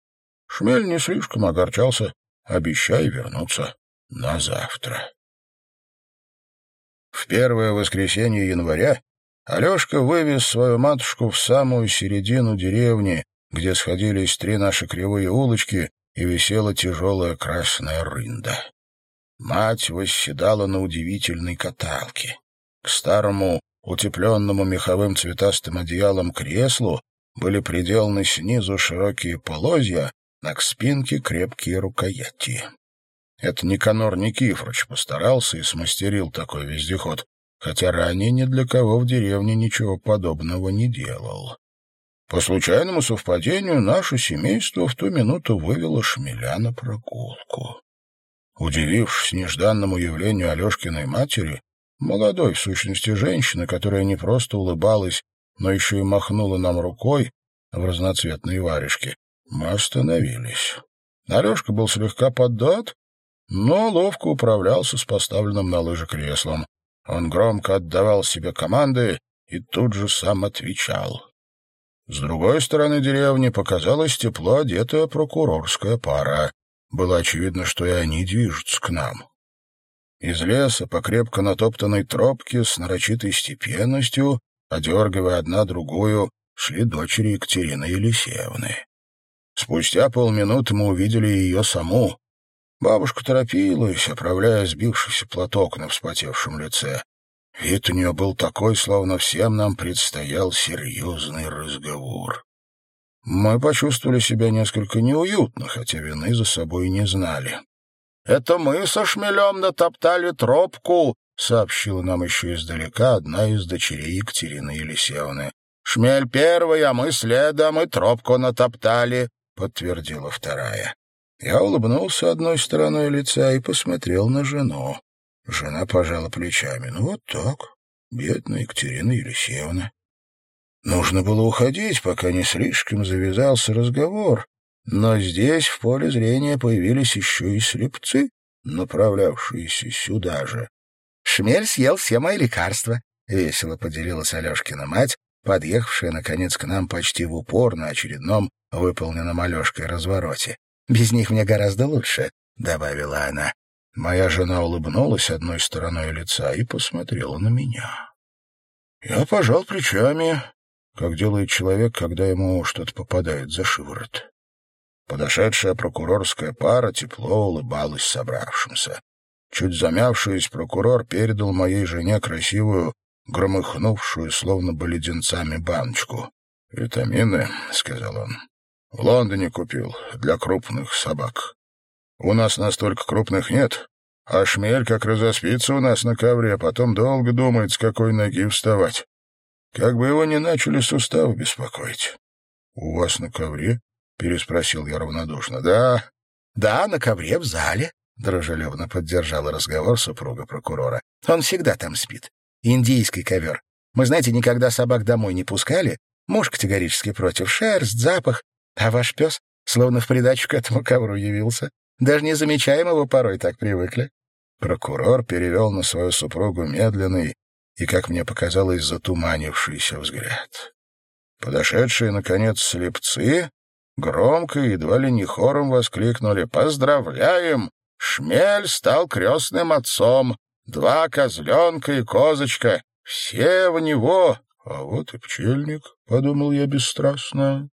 Шмель не слишком огорчался, обещая вернуться на завтра. В первое воскресенье января Алешка вывез свою матушку в самую середину деревни, где сходились три наши кривые улочки, и висела тяжелая красная рында. Мать восседала на удивительной каталке. К старому, утепленному меховым цветастым одеялом креслу были приделаны снизу широкие полозья, а к спинке крепкие рукояти. Это Никанор Никифорович постарался и смастерил такой вездеход, хотя ранее ни для кого в деревне ничего подобного не делал. По случайному совпадению наше семейство в ту минуту вывело шмеля на прогулку. Удивившись нежданному явлению Алешкиной матери, молодой, в сущности, женщины, которая не просто улыбалась, но еще и махнула нам рукой в разноцветные варежки, мы остановились. Алешка был слегка поддат, но ловко управлялся с поставленным на лыжи креслом. Он громко отдавал себе команды и тут же сам отвечал. С другой стороны деревни показалась тепло одетая прокурорская пара. Было очевидно, что и они движутся к нам. Из леса по крепко натоптанной тропке с нарочитой степенностью, одергивая одна другую, шли дочери Екатерины Елисеевны. Спустя полминуты мы увидели ее саму. Бабушка торопилась, оправляя сбившийся платок на вспотевшем лице. Вид у нее был такой, словно всем нам предстоял серьезный разговор. Мы почувствовали себя несколько неуютно, хотя вины за собой не знали. — Это мы со шмелем натоптали тропку, — сообщила нам еще издалека одна из дочерей Екатерины Елисеевны. — Шмель первый, а мы следом и тропку натоптали, — подтвердила вторая. Я улыбнулся одной стороной лица и посмотрел на жену. Жена пожала плечами. Ну, вот так. Бедная Екатерина Елисеевна. Нужно было уходить, пока не слишком завязался разговор. Но здесь в поле зрения появились еще и слепцы, направлявшиеся сюда же. «Шмель съел все мои лекарства», — весело поделилась Алешкина мать, подъехавшая, наконец, к нам почти в упор на очередном выполненном Алешкой развороте. «Без них мне гораздо лучше», — добавила она. Моя жена улыбнулась одной стороной лица и посмотрела на меня. Я пожал плечами, как делает человек, когда ему что-то попадает за шиворот. Подошедшая прокурорская пара тепло улыбалась собравшимся. Чуть замявшись, прокурор передал моей жене красивую, громыхнувшую, словно бы леденцами, баночку. «Витамины», — сказал он, — «в Лондоне купил, для крупных собак. У нас настолько крупных нет, а шмель как разоспится у нас на ковре, а потом долго думает, с какой ноги вставать. Как бы его не начали суставы беспокоить. — У вас на ковре? — переспросил я равнодушно. — Да. — Да, на ковре в зале, — дружелюбно поддержала разговор супруга прокурора. — Он всегда там спит. Индийский ковер. Мы, знаете, никогда собак домой не пускали. Муж категорически против. Шерсть, запах. А ваш пес словно в придачу к этому ковру явился. Даже не замечаем его порой, так привыкли. Прокурор перевел на свою супругу медленный и, как мне показалось, затуманившийся взгляд. Подошедшие, наконец, слепцы громко, едва ли не хором воскликнули «Поздравляем! Шмель стал крестным отцом! Два козленка и козочка! Все в него!» «А вот и пчельник», — подумал я бесстрастно.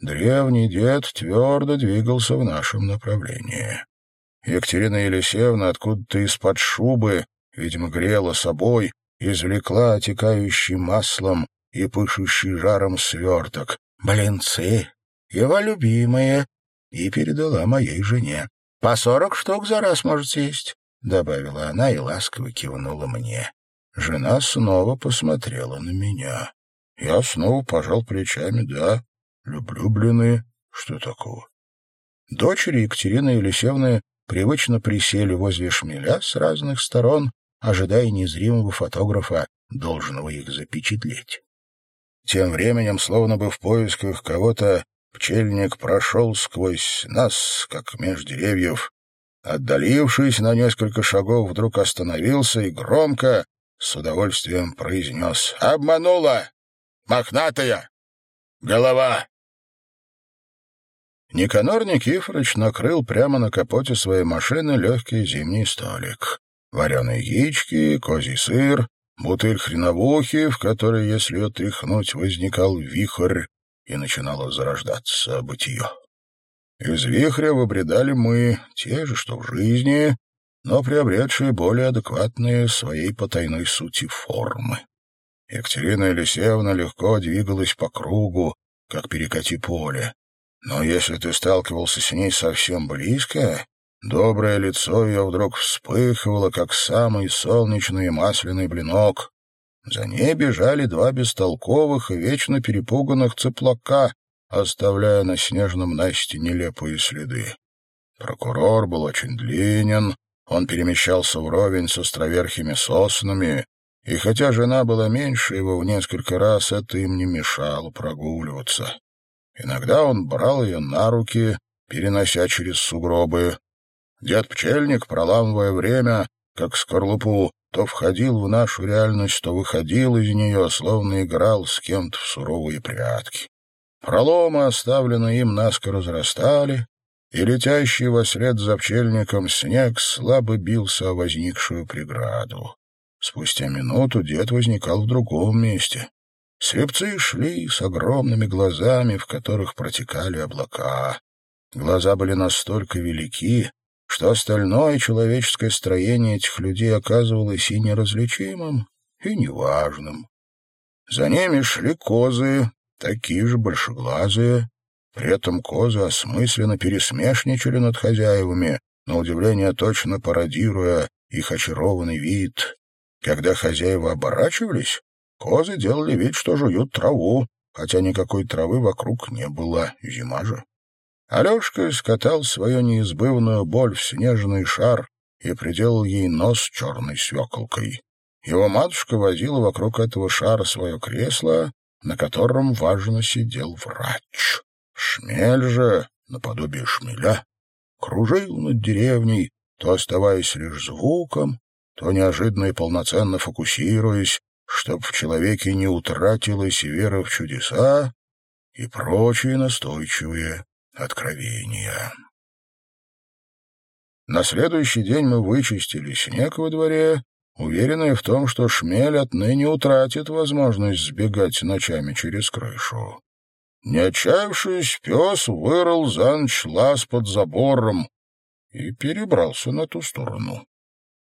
Древний дед твердо двигался в нашем направлении. Екатерина Елисеевна откуда-то из-под шубы, видимо, грела собой, извлекла отекающий маслом и пышущий жаром сверток. Блинцы, его любимые, и передала моей жене. «По сорок штук за раз можете есть», — добавила она и ласково кивнула мне. Жена снова посмотрела на меня. Я снова пожал плечами, да, Люблю блины. Что такого? Дочери Екатерины Елисеевны привычно присели возле шмеля с разных сторон, ожидая незримого фотографа, должного их запечатлеть. Тем временем, словно бы в поисках кого-то, пчельник прошел сквозь нас, как меж деревьев. Отдалившись на несколько шагов, вдруг остановился и громко, с удовольствием произнес «Обманула! Мохнатая! Голова!» Никанор Никифорович накрыл прямо на капоте своей машины легкий зимний столик. Вареные яички, козий сыр, бутыль хреновухи, в которой, если ее тряхнуть, возникал вихрь, и начинало зарождаться бытие. Из вихря выбредали мы, те же, что в жизни, но приобретшие более адекватные своей потайной сути формы. Екатерина Елисеевна легко двигалась по кругу, как перекати поле. Но если ты сталкивался с ней совсем близко, доброе лицо ее вдруг вспыхивало, как самый солнечный масляный блинок. За ней бежали два бестолковых и вечно перепуганных цыплака, оставляя на снежном Насте нелепые следы. Прокурор был очень длинен, он перемещался вровень с островерхими соснами, и хотя жена была меньше его в несколько раз, это им не мешало прогуливаться. Иногда он брал ее на руки, перенося через сугробы. Дед-пчельник, проламывая время, как скорлупу, то входил в нашу реальность, то выходил из нее, словно играл с кем-то в суровые прятки. Проломы, оставленные им, наскоро разрастали, и летящий во след за пчельником снег слабо бился о возникшую преграду. Спустя минуту дед возникал в другом месте. Слепцы шли с огромными глазами, в которых протекали облака. Глаза были настолько велики, что остальное человеческое строение этих людей оказывалось и неразличимым, и неважным. За ними шли козы, такие же большеглазые. При этом козы осмысленно пересмешничали над хозяевами, на удивление точно пародируя их очарованный вид. Когда хозяева оборачивались, козы делали вид, что жуют траву, хотя никакой травы вокруг не было, зима же. Алешка скатал свою неизбывную боль в снежный шар и приделал ей нос черной свеколкой. Его матушка возила вокруг этого шара свое кресло, на котором важно сидел врач. Шмель же, наподобие шмеля, кружил над деревней, то оставаясь лишь звуком, то неожиданно и полноценно фокусируясь, чтоб в человеке не утратилась вера в чудеса и прочие настойчивые откровения. На следующий день мы вычистили снег во дворе, уверенные в том, что шмель отныне утратит возможность сбегать ночами через крышу. Не отчаявшись, пес вырыл за ночь лаз под забором и перебрался на ту сторону.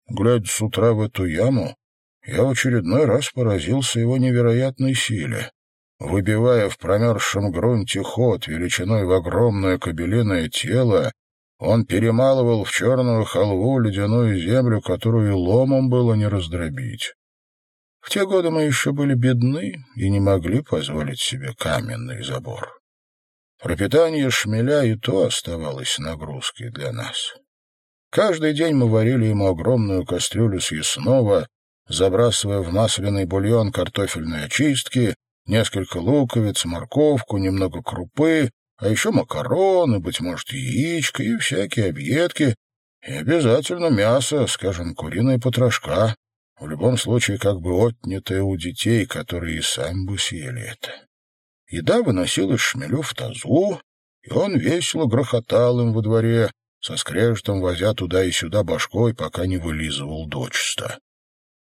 Глядя с утра в эту яму, я в очередной раз поразился его невероятной силе. Выбивая в промерзшем грунте ход величиной в огромное кобелиное тело, он перемалывал в черную халву ледяную землю, которую ломом было не раздробить. В те годы мы еще были бедны и не могли позволить себе каменный забор. Пропитание шмеля и то оставалось нагрузкой для нас. Каждый день мы варили ему огромную кастрюлю съестного, забрасывая в масляный бульон картофельные очистки, несколько луковиц, морковку, немного крупы, а еще макароны, быть может, яичко и всякие объедки, и обязательно мясо, скажем, куриная потрошка, в любом случае как бы отнятое у детей, которые и сами бы съели это. Еда выносилась шмелю в тазу, и он весело грохотал им во дворе, со скрежетом возя туда и сюда башкой, пока не вылизывал дочисто.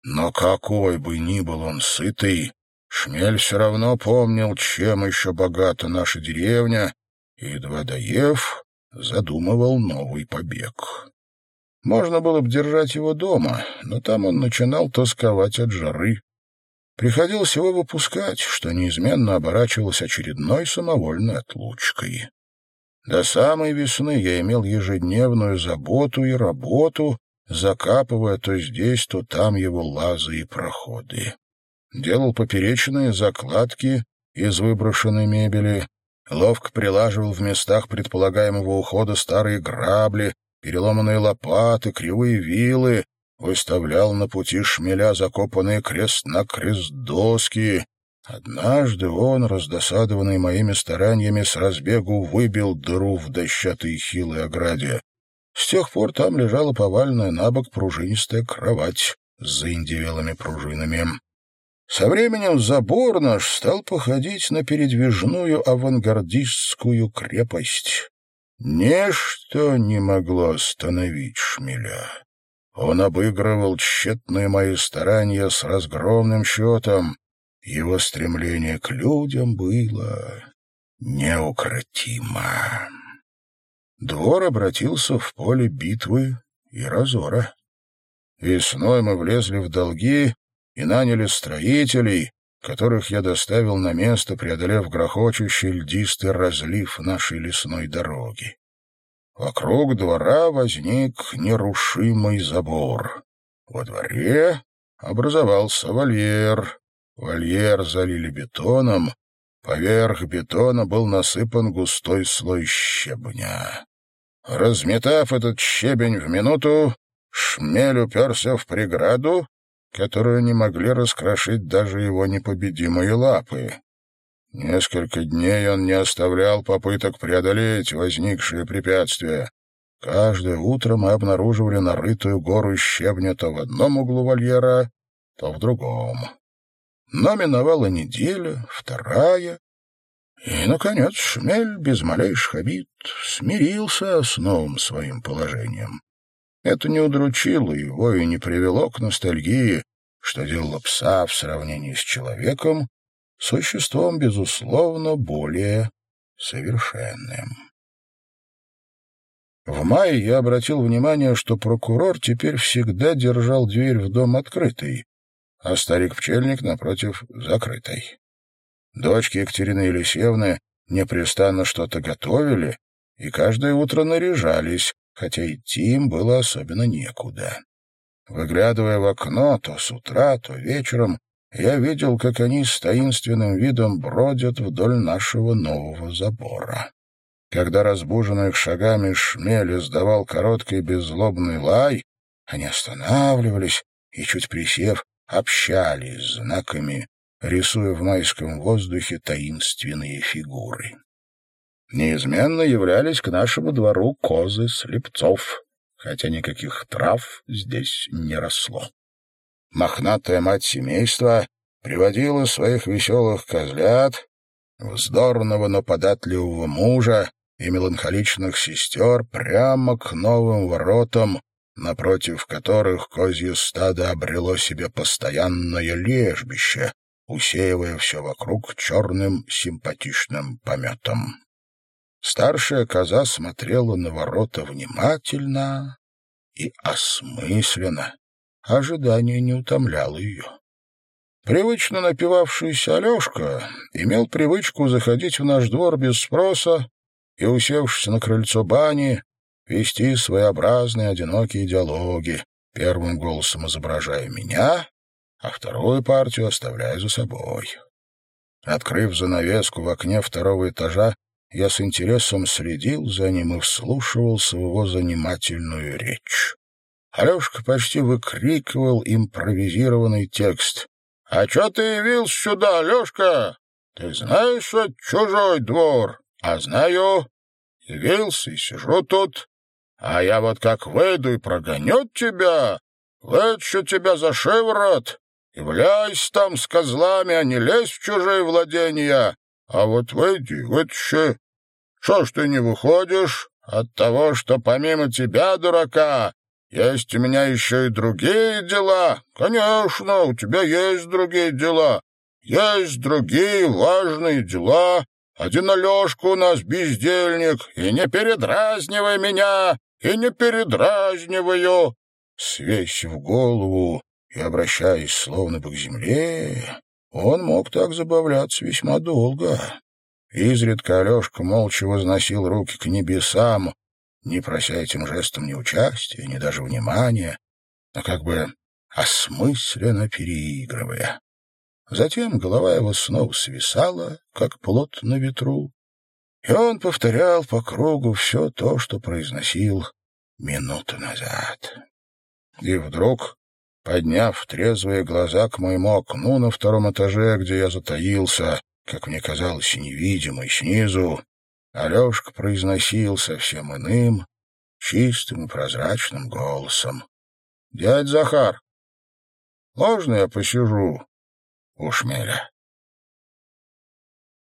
Но какой бы ни был он сытый, Шмель все равно помнил, чем еще богата наша деревня, и, едва доев, задумывал новый побег. Можно было бы держать его дома, но там он начинал тосковать от жары. Приходилось его выпускать, что неизменно оборачивалось очередной самовольной отлучкой. До самой весны я имел ежедневную заботу и работу, закапывая то здесь, то там его лазы и проходы. Делал поперечные закладки из выброшенной мебели, ловко прилаживал в местах предполагаемого ухода старые грабли, переломанные лопаты, кривые вилы, выставлял на пути шмеля закопанные крест-накрест доски, Однажды он, раздосадованный моими стараниями, с разбегу выбил дыру в дощатой хилой ограде. С тех пор там лежала поваленная на бок пружинистая кровать с заиндевелыми пружинами. Со временем забор наш стал походить на передвижную авангардистскую крепость. Ничто не могло остановить шмеля. Он обыгрывал тщетные мои старания с разгромным счетом, его стремление к людям было неукротимо. двор обратился в поле битвы и разора. Весной мы влезли в долги и наняли строителей, которых я доставил на место, преодолев грохочущий льдистый разлив нашей лесной дороги. Вокруг двора возник нерушимый забор. Во дворе образовался вольер. Вольер залили бетоном, поверх бетона был насыпан густой слой щебня. Разметав этот щебень в минуту, шмель уперся в преграду, которую не могли раскрошить даже его непобедимые лапы. Несколько дней он не оставлял попыток преодолеть возникшие препятствия. Каждое утро мы обнаруживали нарытую гору щебня то в одном углу вольера, то в другом. Но миновала неделя, вторая, и, наконец, Шмель без малейших обид смирился с новым своим положением. Это не удручило его и не привело к ностальгии, что делало пса в сравнении с человеком, существом, безусловно, более совершенным. В мае я обратил внимание, что прокурор теперь всегда держал дверь в дом открытой, а старик-пчельник, напротив, закрытой. Дочки Екатерины Елисеевны непрестанно что-то готовили и каждое утро наряжались, хотя идти им было особенно некуда. Выглядывая в окно то с утра, то вечером, я видел, как они с таинственным видом бродят вдоль нашего нового забора. Когда разбуженный их шагами шмель издавал короткий беззлобный лай, они останавливались и, чуть присев, общались знаками рисуя в майском воздухе таинственные фигуры. Неизменно являлись к нашему двору козы слепцов, хотя никаких трав здесь не росло. Мохнатая мать семейства приводила своих веселых козлят, вздорного, но податливого мужа и меланхоличных сестер прямо к новым воротам, напротив которых козье стадо обрело себе постоянное лежбище, усеивая все вокруг черным симпатичным пометом. Старшая коза смотрела на ворота внимательно и осмысленно. Ожидание не утомляло ее. Привычно напивавшийся Алешка имел привычку заходить в наш двор без спроса и, усевшись на крыльцо бани, вести своеобразные одинокие диалоги, первым голосом изображая меня, а вторую партию оставляю за собой. Открыв занавеску в окне второго этажа, я с интересом следил за ним и вслушивался в его занимательную речь. Алешка почти выкрикивал импровизированный текст. — А чё ты явился сюда, Алешка? Ты знаешь, что чужой двор? А знаю. Явился и сижу тут. А я вот как выйду и прогоню тебя, вытащу тебя за шиворот, Являйся там с козлами, а не лезь в чужие владения. А вот выйди, вытащи. Что ж ты не выходишь? От того, что помимо тебя, дурака, есть у меня еще и другие дела. Конечно, у тебя есть другие дела. Есть другие важные дела. Один Алешка у нас бездельник, и не передразнивай меня, и не передразниваю. Свесив голову, и, обращаясь словно бы к земле, он мог так забавляться весьма долго. Изредка Алешка молча возносил руки к небесам, не прося этим жестом ни участия, ни даже внимания, но как бы осмысленно переигрывая. Затем голова его снова свисала, как плод на ветру, и он повторял по кругу все то, что произносил минуту назад. И вдруг Подняв трезвые глаза к моему окну на втором этаже, где я затаился, как мне казалось, невидимый снизу, Алешка произносил совсем иным, чистым и прозрачным голосом. — Дядь Захар, можно я посижу у шмеля?